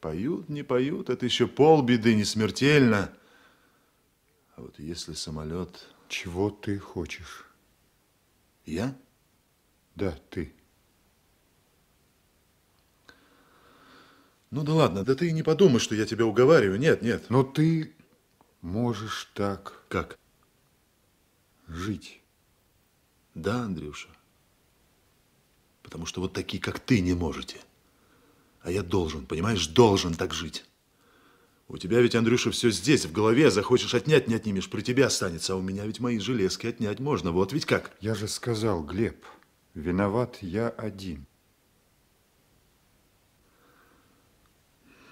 Поют, не поют, это еще полбеды, не смертельно. А вот если самолет... Чего ты хочешь? Я? Да, ты. Ну да ладно, да ты и не подумай, что я тебя уговариваю. Нет, нет. Но ты можешь так... Как? Жить. Да, Андрюша. Потому что вот такие, как ты, не можете. А я должен, понимаешь, должен так жить. У тебя ведь, Андрюша, все здесь, в голове. Захочешь отнять, не отнимешь, при тебе останется. А у меня ведь мои железки отнять можно. Вот ведь как. Я же сказал, Глеб, виноват я один.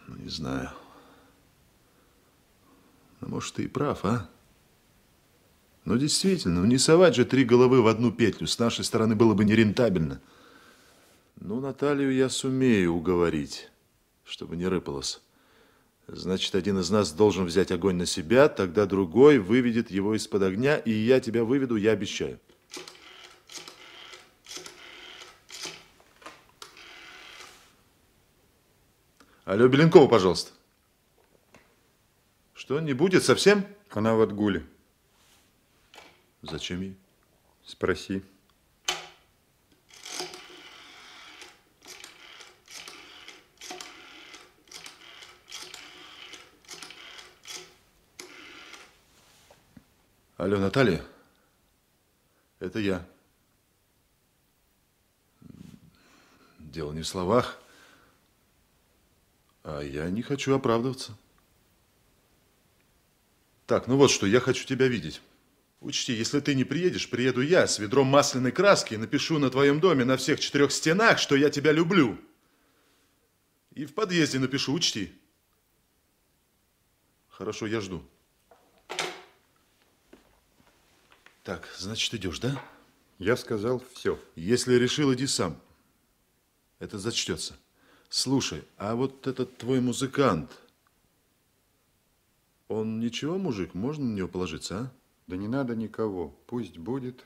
Ну, не знаю. Ну, может, ты и прав, а? Ну, действительно, ну не совать же три головы в одну петлю. С нашей стороны было бы нерентабельно. Ну, Наталью я сумею уговорить, чтобы не рыпалась. Значит, один из нас должен взять огонь на себя, тогда другой выведет его из-под огня, и я тебя выведу, я обещаю. Алло, Беленкова, пожалуйста. Что, не будет совсем? Она в отгуле. Зачем ей? Спроси. Алло, Наталья, это я. Дело не в словах, а я не хочу оправдываться. Так, ну вот что, я хочу тебя видеть. Учти, если ты не приедешь, приеду я с ведром масляной краски и напишу на твоем доме на всех четырех стенах, что я тебя люблю. И в подъезде напишу, учти. Хорошо, я жду. Так, значит, идешь, да? Я сказал все. Если решил, иди сам. Это зачтется. Слушай, а вот этот твой музыкант, он ничего, мужик, можно на него положиться, а? Да не надо никого. Пусть будет,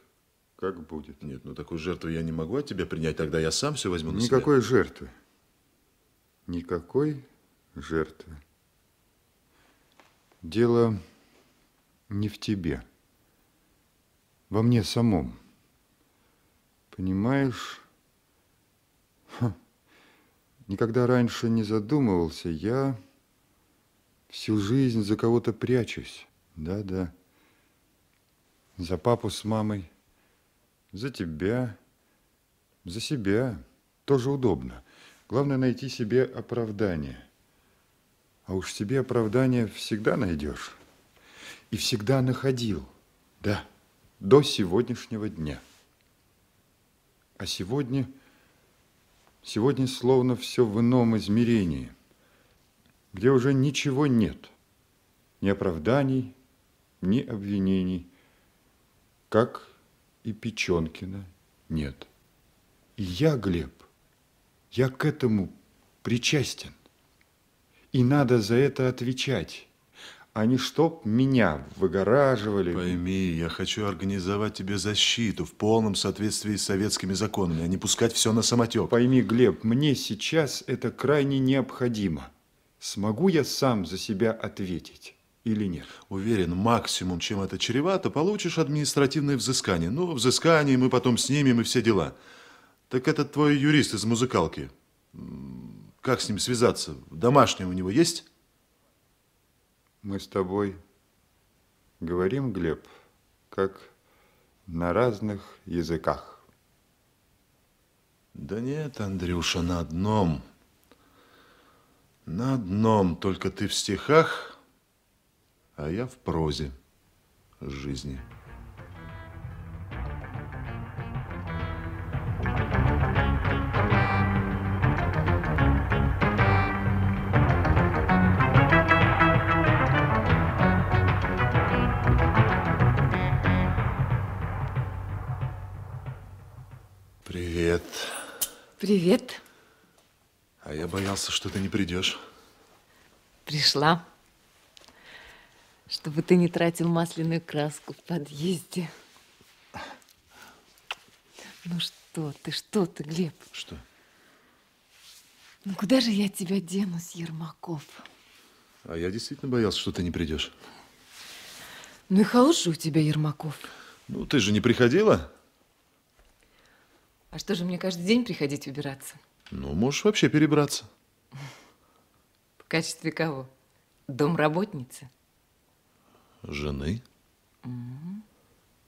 как будет. Нет, ну такую жертву я не могу от тебя принять, тогда я сам все возьму на Никакой себя. жертвы. Никакой жертвы. Дело не в тебе во мне самом. Понимаешь, Ха. никогда раньше не задумывался, я всю жизнь за кого-то прячусь. Да-да. За папу с мамой, за тебя, за себя. Тоже удобно. Главное найти себе оправдание. А уж себе оправдание всегда найдешь. И всегда находил. Да до сегодняшнего дня. А сегодня, сегодня словно все в ином измерении, где уже ничего нет, ни оправданий, ни обвинений, как и Печенкина нет. И я, Глеб, я к этому причастен. И надо за это отвечать не чтоб меня выгораживали. Пойми, я хочу организовать тебе защиту в полном соответствии с советскими законами, а не пускать все на самотек. Пойми, Глеб, мне сейчас это крайне необходимо. Смогу я сам за себя ответить или нет? Уверен, максимум, чем это чревато, получишь административное взыскание. Ну, взыскание мы потом снимем и все дела. Так этот твой юрист из музыкалки, как с ним связаться? Домашний у него есть? Мы с тобой говорим, Глеб, как на разных языках. Да нет, Андрюша, на одном. На одном, только ты в стихах, а я в прозе жизни. Привет. А я боялся, что ты не придешь. Пришла. Чтобы ты не тратил масляную краску в подъезде. Ну что ты, что ты, Глеб? Что? Ну куда же я тебя денусь, Ермаков? А я действительно боялся, что ты не придешь. Ну и хороший у тебя, Ермаков. Ну, ты же не приходила? А что же мне каждый день приходить убираться? Ну, можешь вообще перебраться. В качестве кого? Домработницы? Жены?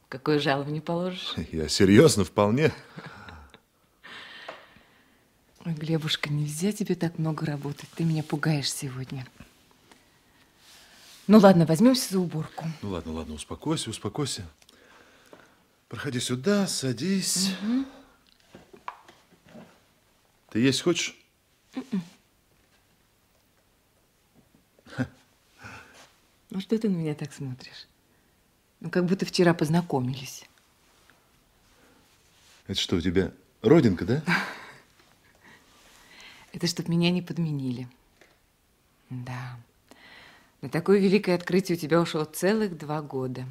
Какое жалование положишь? Я серьезно, вполне. Ой, Глебушка, нельзя тебе так много работать. Ты меня пугаешь сегодня. Ну ладно, возьмемся за уборку. Ну ладно, ладно, успокойся, успокойся. Проходи сюда, садись. Ты есть хочешь? Ну что ты на меня так смотришь? Ну как будто вчера познакомились. Это что, у тебя родинка, да? Это чтоб меня не подменили. Да. На такое великое открытие у тебя ушло целых два года.